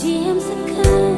teams that come.